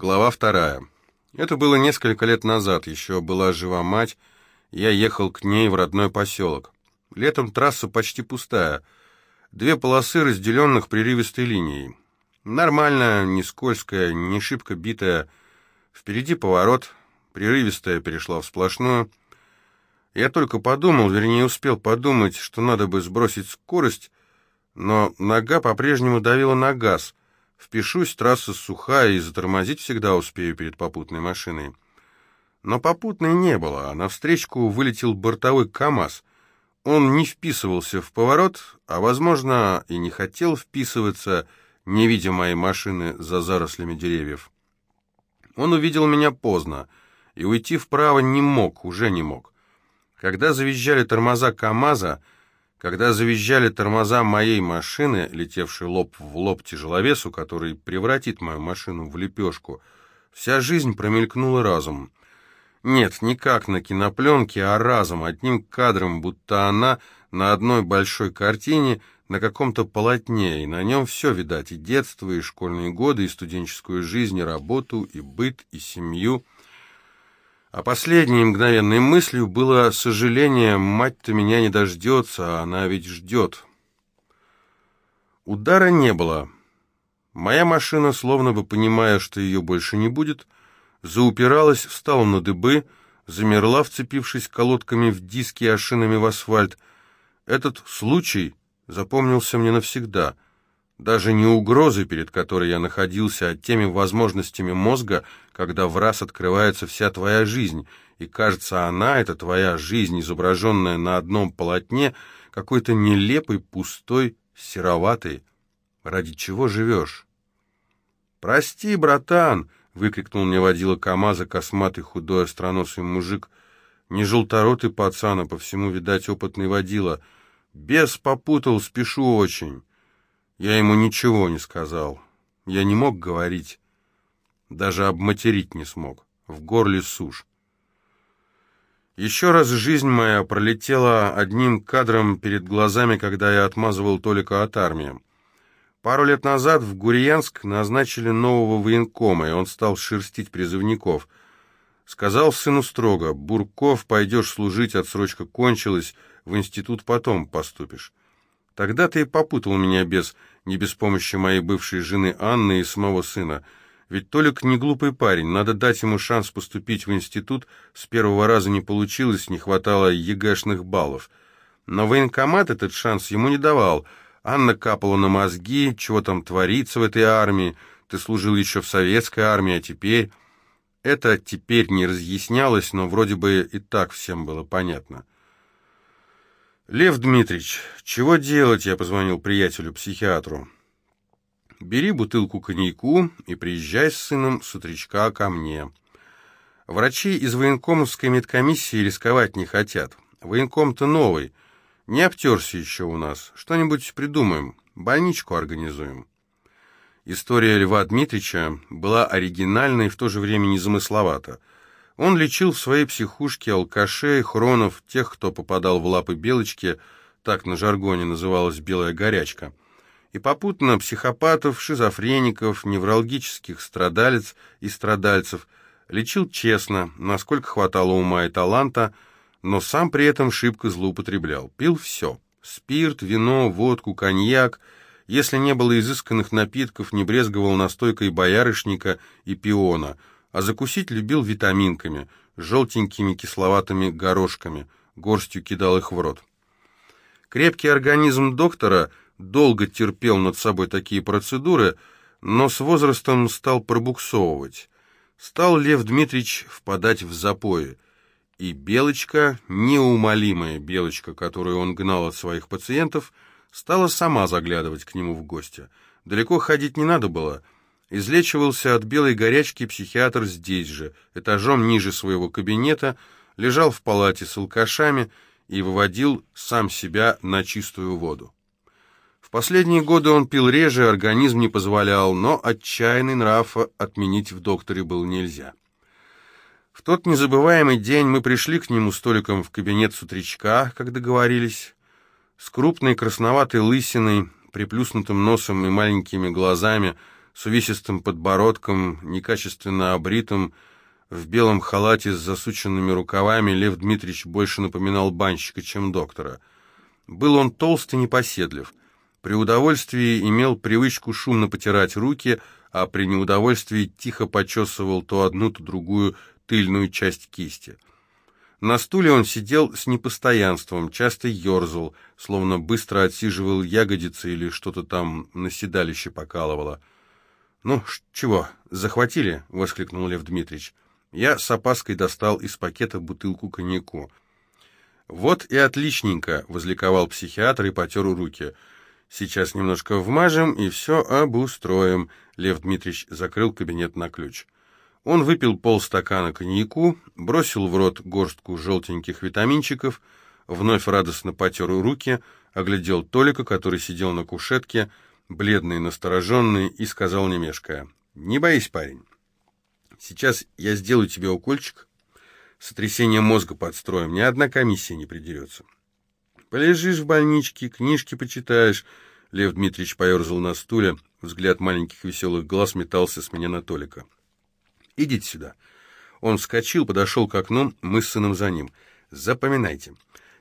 Глава вторая. Это было несколько лет назад, еще была жива мать, я ехал к ней в родной поселок. Летом трасса почти пустая, две полосы, разделенных прерывистой линией. Нормальная, не скользкая, не шибко битая. Впереди поворот, прерывистая перешла в сплошную. Я только подумал, вернее успел подумать, что надо бы сбросить скорость, но нога по-прежнему давила на газ — Впишусь, трасса сухая, и затормозить всегда успею перед попутной машиной. Но попутной не было, а навстречку вылетел бортовой КАМАЗ. Он не вписывался в поворот, а, возможно, и не хотел вписываться, не видя моей машины за зарослями деревьев. Он увидел меня поздно, и уйти вправо не мог, уже не мог. Когда завизжали тормоза КАМАЗа, когда завизжали тормоза моей машины, летевшей лоб в лоб тяжеловесу, который превратит мою машину в лепешку, вся жизнь промелькнула разом. Нет, не как на кинопленке, а разом, одним кадром, будто она на одной большой картине, на каком-то полотне, и на нем все, видать, и детство, и школьные годы, и студенческую жизнь, и работу, и быт, и семью — а последней мгновенной мыслью было сожаление, мать-то меня не дождется, а она ведь ждет. Удара не было. Моя машина, словно бы понимая, что ее больше не будет, заупиралась, встала на дыбы, замерла, вцепившись колодками в диски и ошинами в асфальт. Этот случай запомнился мне навсегда — даже не угрозой, перед которой я находился, а теми возможностями мозга, когда в раз открывается вся твоя жизнь, и кажется, она, это твоя жизнь, изображенная на одном полотне, какой-то нелепый, пустой, сероватый. Ради чего живешь? «Прости, братан!» — выкрикнул мне водила КамАЗа косматый, худой, остроносый мужик. Не желторотый пацан, а по всему, видать, опытный водила. «Бес попутал, спешу очень». Я ему ничего не сказал. Я не мог говорить. Даже обматерить не смог. В горле сушь. Еще раз жизнь моя пролетела одним кадром перед глазами, когда я отмазывал Толика от армии. Пару лет назад в Гурьянск назначили нового военкома, и он стал шерстить призывников. Сказал сыну строго, «Бурков, пойдешь служить, отсрочка кончилась, в институт потом поступишь». Тогда ты и попутал меня без, не без помощи моей бывшей жены Анны и самого сына. Ведь Толик не глупый парень, надо дать ему шанс поступить в институт. С первого раза не получилось, не хватало ЕГЭшных баллов. Но военкомат этот шанс ему не давал. Анна капала на мозги, чего там творится в этой армии. Ты служил еще в советской армии, а теперь... Это теперь не разъяснялось, но вроде бы и так всем было понятно. «Лев Дмитриевич, чего делать?» — я позвонил приятелю-психиатру. «Бери бутылку коньяку и приезжай с сыном с утречка ко мне. Врачи из военкомовской медкомиссии рисковать не хотят. Военком-то новый. Не обтерся еще у нас. Что-нибудь придумаем. Больничку организуем». История Льва Дмитрича была оригинальной и в то же время незамысловата — он лечил в своей психушке алкашей, хронов, тех, кто попадал в лапы белочки, так на жаргоне называлась белая горячка, и попутно психопатов, шизофреников, неврологических страдалец и страдальцев, лечил честно, насколько хватало ума и таланта, но сам при этом шибко злоупотреблял. Пил все – спирт, вино, водку, коньяк – если не было изысканных напитков, не брезговал настойкой боярышника и пиона – а закусить любил витаминками, желтенькими кисловатыми горошками, горстью кидал их в рот. Крепкий организм доктора долго терпел над собой такие процедуры, но с возрастом стал пробуксовывать. Стал Лев Дмитриевич впадать в запои, и Белочка, неумолимая Белочка, которую он гнал от своих пациентов, стала сама заглядывать к нему в гости. Далеко ходить не надо было — Излечивался от белой горячки психиатр здесь же, этажом ниже своего кабинета, лежал в палате с алкашами и выводил сам себя на чистую воду. В последние годы он пил реже, организм не позволял, но отчаянный нрав отменить в докторе было нельзя. В тот незабываемый день мы пришли к нему столиком в кабинет с утречка, как договорились, с крупной красноватой лысиной, приплюснутым носом и маленькими глазами, с увесистым подбородком, некачественно обритым, в белом халате с засученными рукавами Лев Дмитриевич больше напоминал банщика, чем доктора. Был он толст и непоседлив. При удовольствии имел привычку шумно потирать руки, а при неудовольствии тихо почесывал то одну, то другую тыльную часть кисти. На стуле он сидел с непостоянством, часто ерзал, словно быстро отсиживал ягодицы или что-то там на седалище покалывало. «Ну, чего, захватили?» — воскликнул Лев Дмитриевич. Я с опаской достал из пакета бутылку коньяку. «Вот и отличненько!» — возликовал психиатр и потер руки. «Сейчас немножко вмажем и все обустроим». Лев Дмитриевич закрыл кабинет на ключ. Он выпил полстакана коньяку, бросил в рот горстку желтеньких витаминчиков, вновь радостно потер руки, оглядел Толика, который сидел на кушетке, бледный, настороженный, и сказал не «Не боись, парень, Сейчас я сделаю тебе укольчик, сотрясение мозга подстроим, ни одна комиссия не придерется. Полежишь в больничке, книжки почитаешь. Лев Дмитриевич поерзал на стуле, взгляд маленьких веселых глаз метался с меня на Толика. «Идите сюда». Он вскочил, подошел к окну, мы с сыном за ним. «Запоминайте.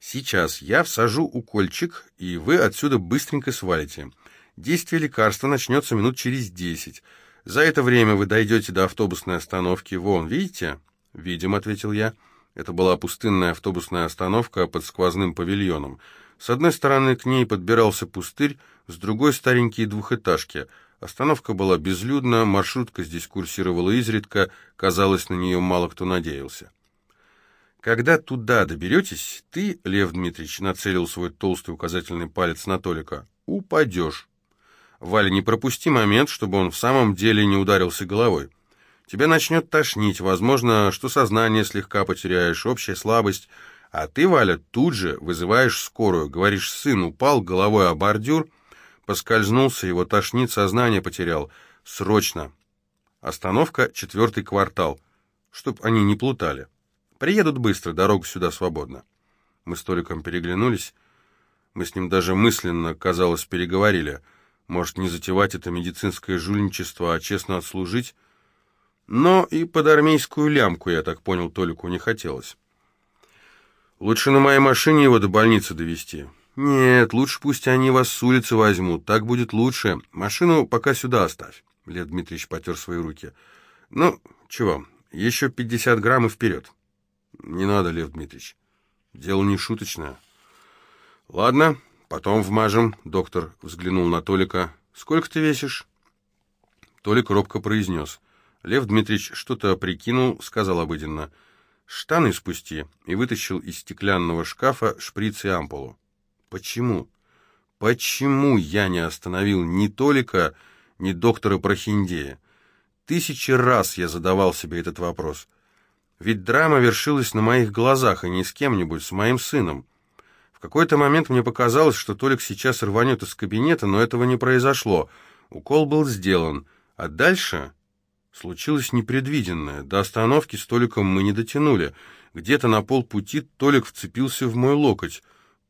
Сейчас я всажу укольчик, и вы отсюда быстренько свалите. Действие лекарства начнется минут через десять. За это время вы дойдете до автобусной остановки. Вон, видите?» «Видим», — ответил я. Это была пустынная автобусная остановка под сквозным павильоном. С одной стороны к ней подбирался пустырь, с другой — старенькие двухэтажки. Остановка была безлюдна, маршрутка здесь курсировала изредка, казалось, на нее мало кто надеялся. «Когда туда доберетесь, ты, Лев Дмитриевич, нацелил свой толстый указательный палец на Толика, упадешь». Валя, не пропусти момент, чтобы он в самом деле не ударился головой. Тебя начнет тошнить, возможно, что сознание слегка потеряешь, общая слабость, а ты, Валя, тут же вызываешь скорую, говоришь, сын упал головой о бордюр, поскользнулся, его тошнит, сознание потерял. Срочно. Остановка, четвертый квартал. Чтоб они не плутали. Приедут быстро, дорога сюда свободна. Мы с Толиком переглянулись. Мы с ним даже мысленно, казалось, переговорили — может, не затевать это медицинское жульничество, а честно отслужить? Но и под армейскую лямку, я так понял, Толику не хотелось. Лучше на моей машине его до больницы довести. Нет, лучше пусть они вас с улицы возьмут, так будет лучше. Машину пока сюда оставь. Лев Дмитриевич потер свои руки. Ну, чего, еще пятьдесят грамм и вперед. Не надо, Лев Дмитриевич. Дело не шуточное. Ладно, «Потом вмажем», — доктор взглянул на Толика. «Сколько ты весишь?» Толик робко произнес. Лев Дмитриевич что-то прикинул, сказал обыденно. «Штаны спусти», и вытащил из стеклянного шкафа шприц и ампулу. «Почему? Почему я не остановил ни Толика, ни доктора Прохиндея? Тысячи раз я задавал себе этот вопрос. Ведь драма вершилась на моих глазах, и не с кем-нибудь, с моим сыном какой-то момент мне показалось, что Толик сейчас рванет из кабинета, но этого не произошло. Укол был сделан. А дальше случилось непредвиденное. До остановки с Толиком мы не дотянули. Где-то на полпути Толик вцепился в мой локоть.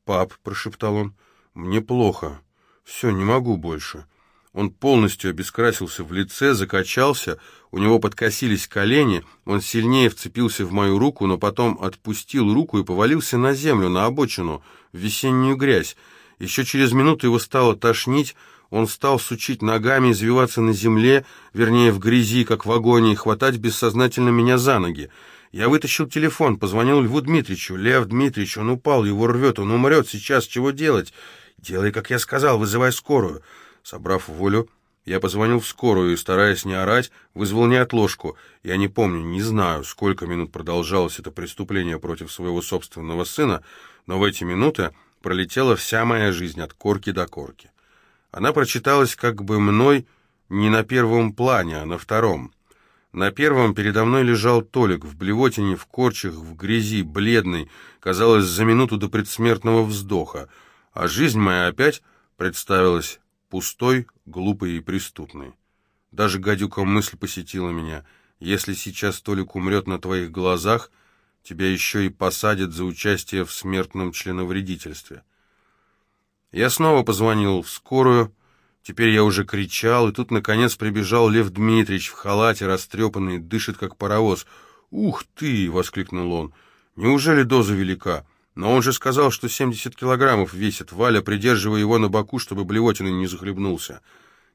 «Пап», — прошептал он, — «мне плохо. Все, не могу больше». Он полностью обескрасился в лице, закачался, у него подкосились колени, он сильнее вцепился в мою руку, но потом отпустил руку и повалился на землю, на обочину, в весеннюю грязь. Еще через минуту его стало тошнить, он стал сучить ногами, извиваться на земле, вернее, в грязи, как в агонии, хватать бессознательно меня за ноги. Я вытащил телефон, позвонил Льву Дмитриевичу. «Лев Дмитриевич, он упал, его рвет, он умрет сейчас, чего делать?» «Делай, как я сказал, вызывай скорую». Собрав волю, я позвонил в скорую и, стараясь не орать, вызвал неотложку. Я не помню, не знаю, сколько минут продолжалось это преступление против своего собственного сына, но в эти минуты пролетела вся моя жизнь от корки до корки. Она прочиталась как бы мной не на первом плане, а на втором. На первом передо мной лежал Толик в блевотине, в корчах, в грязи, бледный, казалось, за минуту до предсмертного вздоха, а жизнь моя опять представилась Пустой, глупый и преступный. Даже гадюка мысль посетила меня. Если сейчас Толик умрет на твоих глазах, тебя еще и посадят за участие в смертном членовредительстве. Я снова позвонил в скорую. Теперь я уже кричал, и тут, наконец, прибежал Лев Дмитриевич в халате, растрепанный, дышит, как паровоз. «Ух ты!» — воскликнул он. «Неужели доза велика? Но он же сказал, что 70 килограммов весит. Валя, придерживая его на боку, чтобы блевотиной не захлебнулся».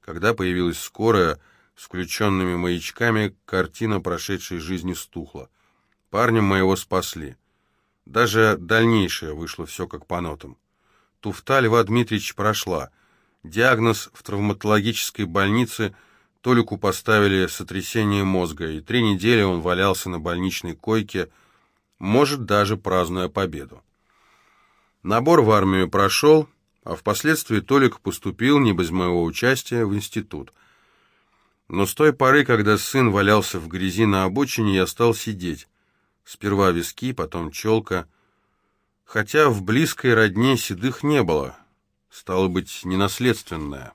Когда появилась скорая, с включенными маячками, картина прошедшей жизни стухла. Парня моего спасли. Даже дальнейшее вышло все как по нотам. Туфта Льва Дмитриевич прошла. Диагноз в травматологической больнице Толику поставили сотрясение мозга, и три недели он валялся на больничной койке, может, даже празднуя победу. Набор в армию прошел, а впоследствии Толик поступил, не без моего участия, в институт. Но с той поры, когда сын валялся в грязи на обочине, я стал сидеть. Сперва виски, потом челка. Хотя в близкой родне седых не было. Стало быть, ненаследственная.